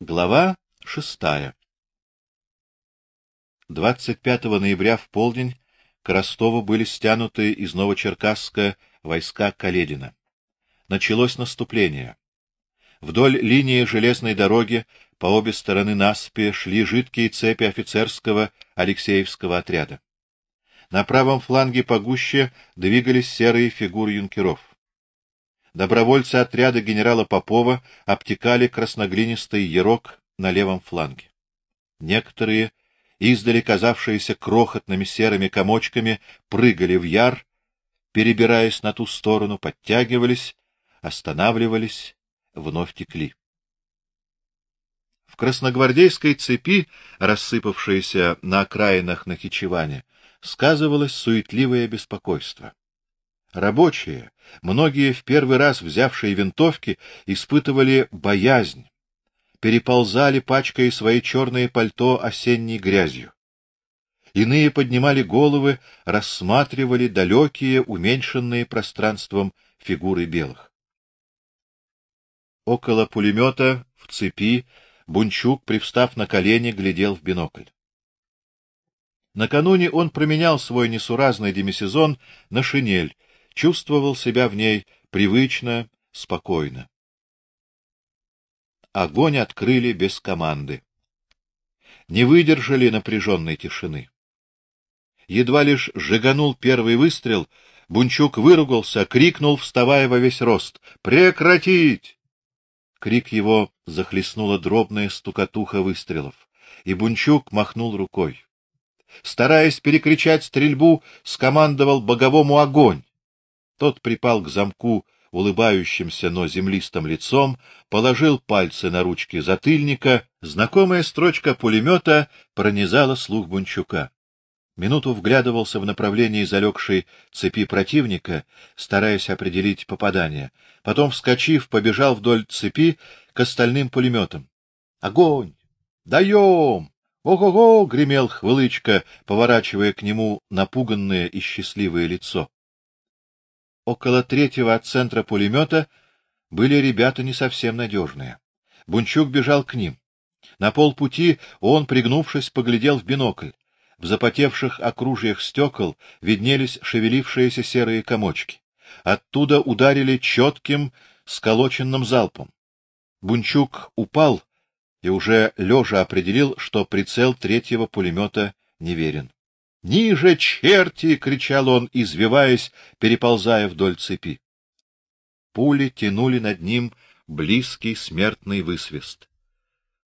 Глава шестая 25 ноября в полдень к Ростову были стянуты из Новочеркасска войска Каледина. Началось наступление. Вдоль линии железной дороги по обе стороны насыпи шли жидкие цепи офицерского Алексеевского отряда. На правом фланге погуще двигались серые фигуры юнкеров. Добровольцы отряда генерала Попова обтекали красноглинистый ярок на левом фланге. Некоторые, издали казавшиеся крохотными серыми комочками, прыгали в яр, перебираясь на ту сторону, подтягивались, останавливались, вновь текли. В красногвардейской цепи, рассыпавшейся на окраинах Нахичевани, сказывалось суетливое беспокойство. Рабочие, многие в первый раз взявшие винтовки, испытывали боязнь, переползали, пачкая свои черные пальто осенней грязью. Иные поднимали головы, рассматривали далекие, уменьшенные пространством фигуры белых. Около пулемета в цепи Бунчук, привстав на колени, глядел в бинокль. Накануне он променял свой несуразный демисезон на шинель, чувствовал себя в ней привычно, спокойно. Огонь открыли без команды. Не выдержали напряженной тишины. Едва лишь жиганул первый выстрел, Бунчук выругался, крикнул, вставая во весь рост: "Прекратить!" Крик его захлестнула дробная стукатуха выстрелов, и Бунчук махнул рукой. Стараясь перекричать стрельбу, скомандовал боговому огонь. Тот припал к замку улыбающимся, но землистым лицом, положил пальцы на ручки затыльника, знакомая строчка пулемета пронизала слух Бунчука. Минуту вглядывался в направлении залегшей цепи противника, стараясь определить попадание. Потом, вскочив, побежал вдоль цепи к остальным пулеметам. Огонь! Даем! Ого-го! гремел Хвылычка, поворачивая к нему напуганное и счастливое лицо. Около третьего от центра пулемета были ребята не совсем надежные. Бунчук бежал к ним. На полпути он, пригнувшись, поглядел в бинокль. В запотевших окружьях стекол виднелись шевелившиеся серые комочки. Оттуда ударили четким, сколоченным залпом. Бунчук упал и уже лежа определил, что прицел третьего пулемета неверен. Ниже, черти, кричал он, извиваясь, переползая вдоль цепи. Пули тянули над ним близкий смертный высвист.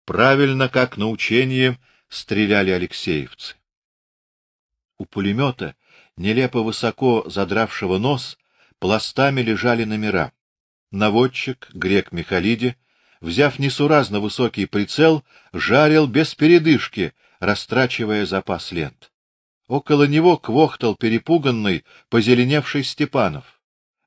Правильно, как на учении, стреляли алексеевцы. У пулемета, нелепо высоко задравшего нос, пластами лежали номера. Наводчик, грек Михалиди, взяв несуразно высокий прицел, жарил без передышки, растрачивая запас лент. Около него квохтал перепуганный, позеленевший Степанов.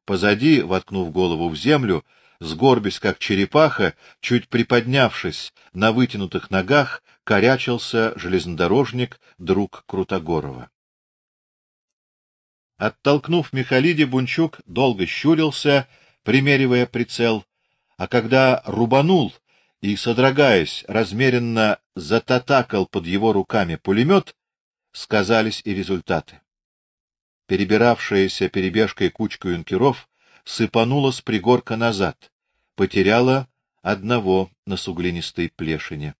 Позади, воткнув голову в землю, сгорбясь как черепаха, чуть приподнявшись на вытянутых ногах, корячился железнодорожник друг Крутогорова. Оттолкнув Михалиди, Бунчук долго щурился, примеривая прицел, а когда рубанул и содрогаясь, размеренно зататакал под его руками пулемет, сказались и результаты. Перебиравшаяся перебежкой кучка юнкеров сыпанула с пригорка назад, потеряла одного на суглинистой плешине.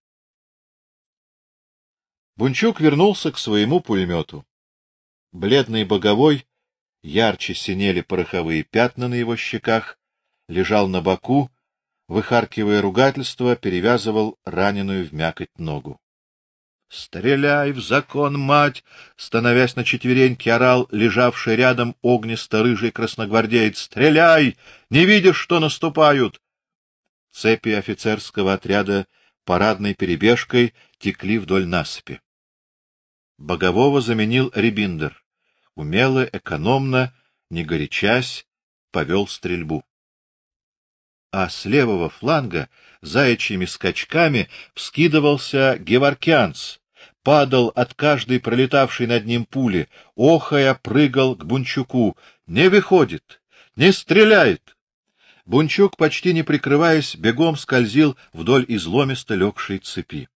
Бунчук вернулся к своему пулемету. Бледный боговой, ярче синели пороховые пятна на его щеках, лежал на боку, выхаркивая ругательство, перевязывал раненую в мякоть ногу. Стреляй в закон, мать, становясь на четвереньки, орал лежавший рядом огнисто-рыжий красногвардеец. Стреляй! Не видишь, что наступают? Цепи офицерского отряда парадной перебежкой текли вдоль насыпи. Богового заменил Рибиндер. Умело, экономно, не горячась, повел стрельбу а с левого фланга заячьими скачками вскидывался Геворкянц, падал от каждой пролетавшей над ним пули, охая прыгал к Бунчуку. Не выходит, не стреляет. Бунчук, почти не прикрываясь, бегом скользил вдоль изломисто легшей цепи.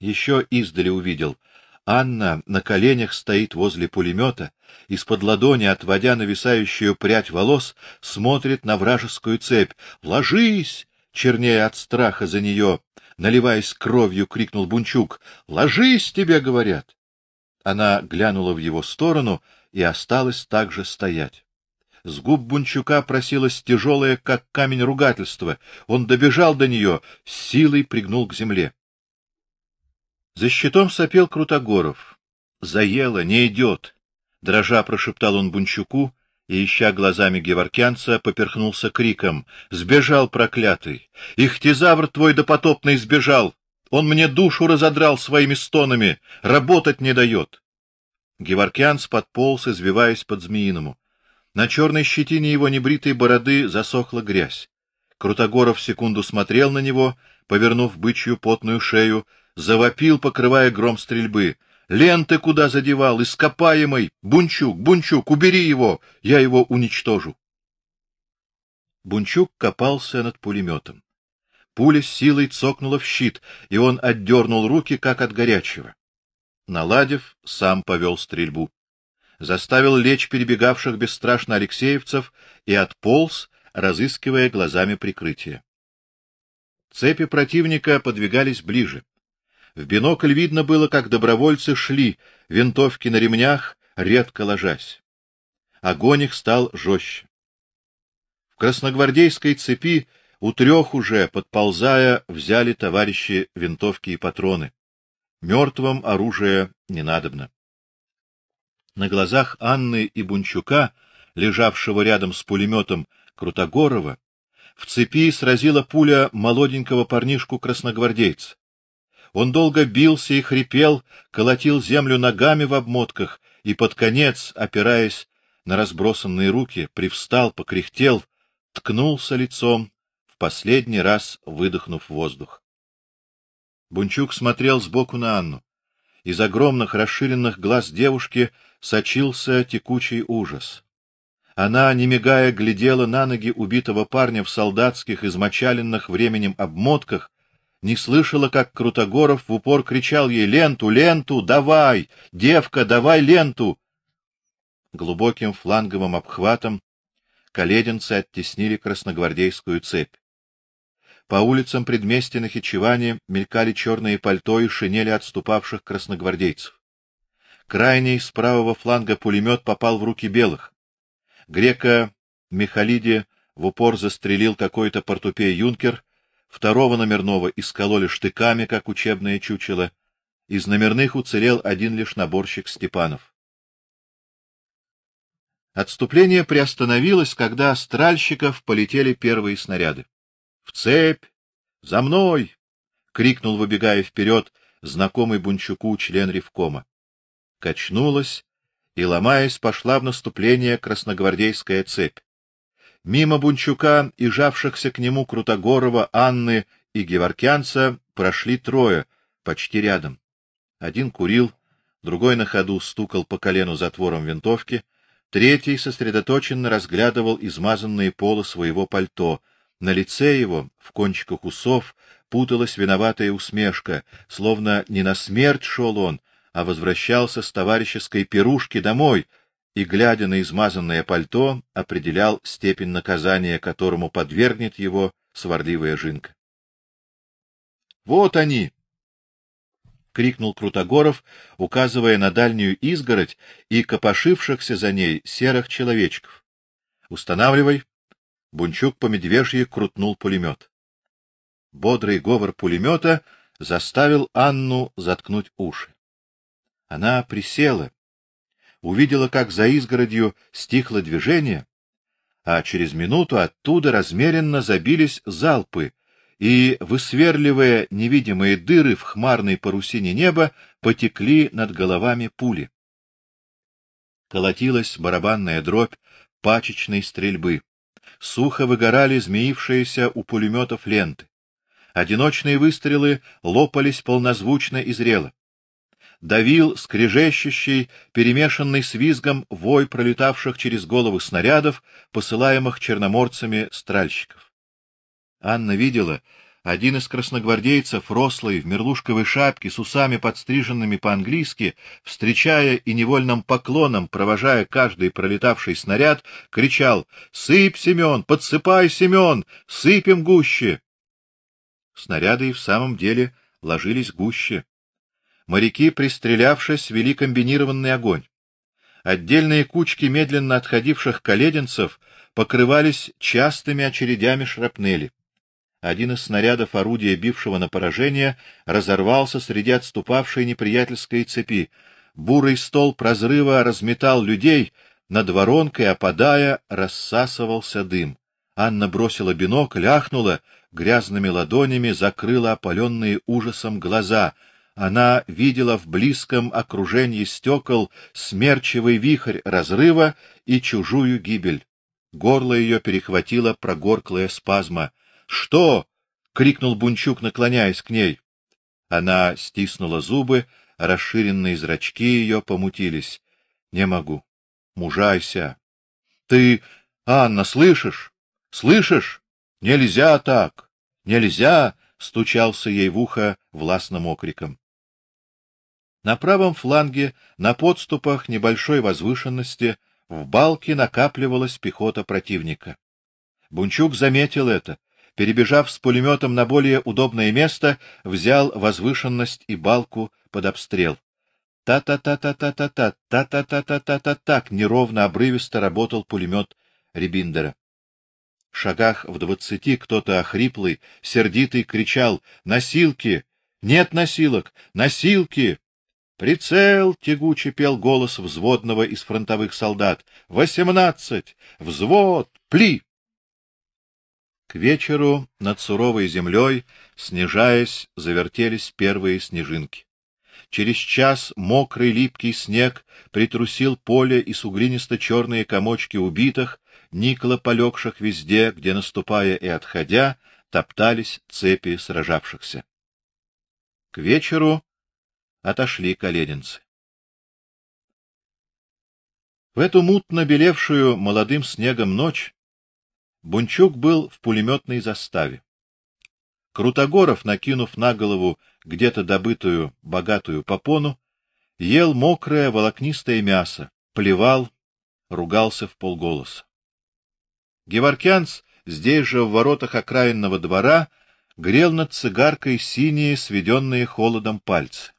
Еще издали увидел. Анна на коленях стоит возле пулемета, из-под ладони, отводя нависающую прядь волос, смотрит на вражескую цепь. «Ложись!» — чернее от страха за нее, наливаясь кровью, крикнул Бунчук. «Ложись, тебе говорят!» Она глянула в его сторону и осталась так же стоять. С губ Бунчука просилось тяжелое, как камень, ругательство. Он добежал до нее, силой пригнул к земле. За щитом сопел Крутогоров. Заело, не идет. Дрожа прошептал он Бунчуку и, ища глазами геворкянца, поперхнулся криком. Сбежал проклятый! Ихтизавр твой допотопный сбежал! Он мне душу разодрал своими стонами, работать не дает. Геворкянц подполз, извиваясь под змеиному. На черной щетине его небритой бороды засохла грязь. Крутогоров секунду смотрел на него, повернув бычью потную шею, завопил, покрывая гром стрельбы. Ленты куда задевал, ископаемый! Бунчук, Бунчук, убери его! Я его уничтожу! Бунчук копался над пулеметом. Пуля с силой цокнула в щит, и он отдернул руки, как от горячего. Наладив, сам повел стрельбу. Заставил лечь перебегавших бесстрашно алексеевцев и отполз, разыскивая глазами прикрытие. Цепи противника подвигались ближе. В бинокль видно было, как добровольцы шли, винтовки на ремнях, редко ложась. Огонь их стал жестче. В красногвардейской цепи у трех уже, подползая, взяли товарищи винтовки и патроны. Мертвым оружие не надобно. На глазах Анны и Бунчука, лежавшего рядом с пулеметом Крутогорова, в цепи сразила пуля молоденького парнишку-красногвардейца. Он долго бился и хрипел, колотил землю ногами в обмотках и под конец, опираясь на разбросанные руки, привстал, покряхтел, ткнулся лицом, в последний раз выдохнув воздух. Бунчук смотрел сбоку на Анну. Из огромных расширенных глаз девушки сочился текучий ужас. Она, не мигая, глядела на ноги убитого парня в солдатских, измочаленных временем обмотках, не слышала, как Крутогоров в упор кричал ей «Ленту, ленту, давай! Девка, давай ленту!» Глубоким фланговым обхватом коледенцы оттеснили красногвардейскую цепь. По улицам предместья Нахичевани мелькали черные пальто и шинели отступавших красногвардейцев. Крайний с правого фланга пулемет попал в руки белых. Грека Михалиди в упор застрелил какой-то портупей юнкер, второго номерного искололи штыками, как учебное чучело, из номерных уцелел один лишь наборщик Степанов. Отступление приостановилось, когда с тральщиков полетели первые снаряды. В цепь! За мной! крикнул, выбегая вперед, знакомый Бунчуку член ревкома. Качнулась и ломаясь пошла в наступление красногвардейская цепь. Мимо Бунчука и жавшихся к нему Крутогорова, Анны и Геворкянца прошли трое, почти рядом. Один курил, другой на ходу стукал по колену затвором винтовки, третий сосредоточенно разглядывал измазанные полы своего пальто. На лице его, в кончиках усов, путалась виноватая усмешка, словно не на смерть шел он, а возвращался с товарищеской пирушки домой, и, глядя на измазанное пальто, определял степень наказания, которому подвергнет его сварливая жинка. Вот они, крикнул Крутогоров, указывая на дальнюю изгородь и копошившихся за ней серых человечков. Устанавливай. Бунчук по медвежьи крутнул пулемет. Бодрый говор пулемета заставил Анну заткнуть уши. Она присела, увидела, как за изгородью стихло движение, а через минуту оттуда размеренно забились залпы, и, высверливая невидимые дыры в хмарной парусине неба, потекли над головами пули. Колотилась барабанная дробь пачечной стрельбы. Сухо выгорали змеившиеся у пулеметов ленты. Одиночные выстрелы лопались полнозвучно и зрело. Давил скрежещущий, перемешанный с визгом вой пролетавших через головы снарядов, посылаемых черноморцами стральщиков. Анна видела, один из красногвардейцев, рослый, в мерлушковой шапке, с усами подстриженными по-английски, встречая и невольным поклоном, провожая каждый пролетавший снаряд, кричал «Сыпь, Семен! Подсыпай, Семен! Сыпем гуще!» Снаряды и в самом деле ложились гуще. Моряки, пристрелявшись, вели комбинированный огонь. Отдельные кучки медленно отходивших коледенцев покрывались частыми очередями шрапнели. Один из снарядов орудия, бившего на поражение, разорвался среди отступавшей неприятельской цепи. Бурый стол прозрыва разметал людей, над воронкой, опадая, рассасывался дым. Анна бросила бинокль, ахнула, грязными ладонями закрыла опаленные ужасом глаза. Она видела в близком окружении стекол смерчевый вихрь разрыва и чужую гибель. Горло ее перехватило прогорклая спазма. Что? крикнул Бунчук, наклоняясь к ней. Она стиснула зубы, расширенные зрачки ее помутились. Не могу. Мужайся. Ты, Анна, слышишь? Слышишь? Нельзя так. Нельзя, стучался ей в ухо властным окриком. На правом фланге, на подступах небольшой возвышенности, в балке накапливалась пехота противника. Бунчук заметил это, перебежав с пулеметом на более удобное место, взял возвышенность и балку под обстрел. Та-та-та-та-та-та-та, та-та-та-та-та-та, так неровно обрывисто работал пулемет Рибиндера. В шагах в двадцати кто-то охриплый, сердитый кричал: "Носилки! Нет носилок! Носилки!" Прицел, тягуче пел голос взводного из фронтовых солдат. "Восемнадцать! Взвод! Пли!" К вечеру над суровой землей, снижаясь, завертелись первые снежинки. Через час мокрый липкий снег притрусил поле и суглинисто-черные комочки убитых, никло полегших везде, где, наступая и отходя, топтались цепи сражавшихся. К вечеру отошли коленинцы. В эту мутно белевшую молодым снегом ночь Бунчук был в пулеметной заставе. Крутогоров, накинув на голову где-то добытую богатую попону, ел мокрое волокнистое мясо, плевал, ругался в полголоса. Геворкянц здесь же в воротах окраинного двора грел над цигаркой синие, сведенные холодом пальцы.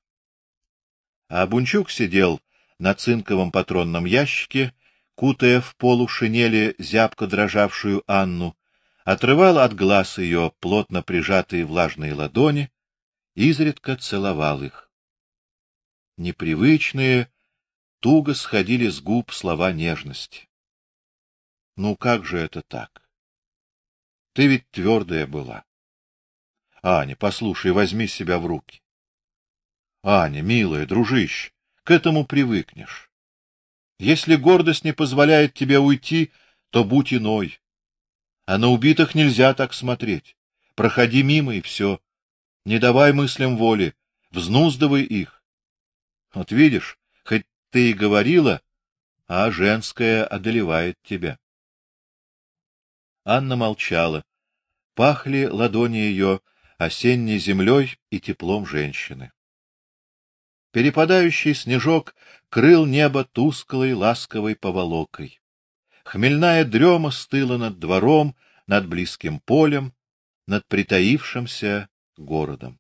А Бунчук сидел на цинковом патронном ящике кутая в полу шинели зябко дрожавшую Анну, отрывал от глаз ее плотно прижатые влажные ладони, изредка целовал их. Непривычные, туго сходили с губ слова нежности. Ну как же это так? Ты ведь твердая была. Аня, послушай, возьми себя в руки. Аня, милая, дружище, к этому привыкнешь. Если гордость не позволяет тебе уйти, то будь иной. А на убитых нельзя так смотреть. Проходи мимо и все. Не давай мыслям воли, взнуздывай их. Вот видишь, хоть ты и говорила, а женское одолевает тебя. Анна молчала. Пахли ладони ее осенней землей и теплом женщины. Перепадающий снежок крыл небо тусклой ласковой поволокой. Хмельная дрема стыла над двором, над близким полем, над притаившимся городом.